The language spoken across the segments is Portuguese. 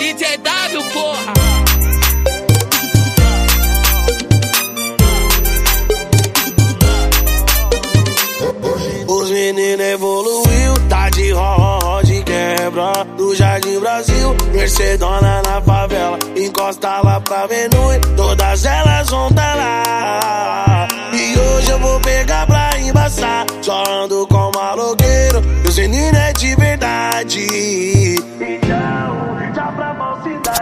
DJW, porra! Os meninos evoluiu, tá de ró de quebra. Do Jardim Brasil, Mercedona na favela. Encosta lá pra Venui, todas elas vão tá lá. E hoje eu vou pegar pra embaçar. Só ando com maloqueiro, os meninos é de verdade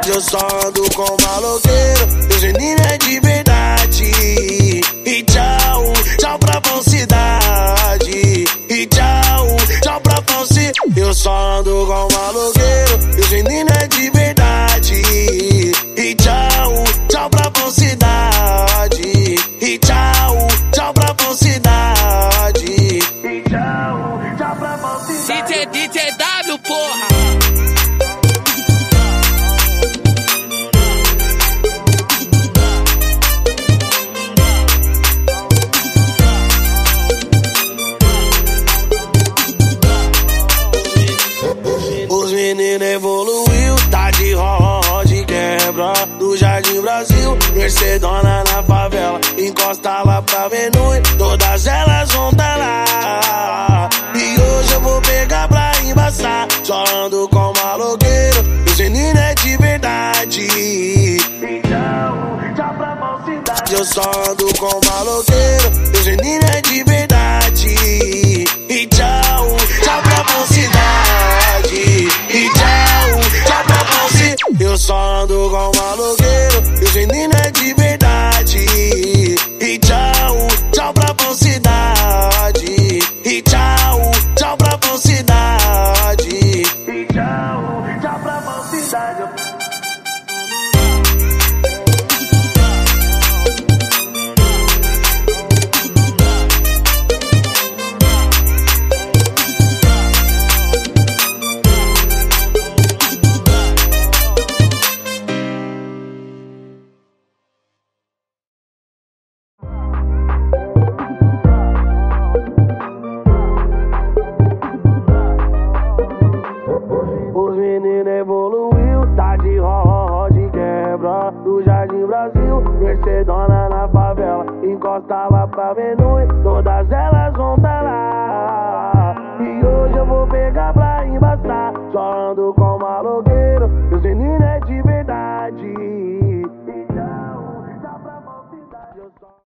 Eu só ando com maloqueiro, os meninos é de verdade. E tchau, tchau pra falsidade. E tchau, tchau pra falsidade Eu só ando com maloqueiro, os meninos é de verdade. E tchau, tchau pra falsidade. E tchau, tchau pra falsidade. E tchau, tchau pra falsidade. DJ, DJW, porra! Os meninos evoluiu, tá de ró de quebra Do Jardim Brasil, Mercedona na favela Encosta lá pra Venui, todas elas vão tá lá. E hoje eu vou pegar pra embaçar Só ando com maloqueiro, os meninos é de verdade. Então, tchau pra falsidade. Eu só ando com maloqueiro, os meninos é de verdade Eu só ando com maloqueiro, os meninos é Os meninos evoluiu, tá de ró, de quebra. Do Jardim Brasil, Mercedona na favela. Encostava pra Venue, todas elas vão tá lá. E hoje eu vou pegar pra embaçar. Só ando com malogueiro, os meninos é de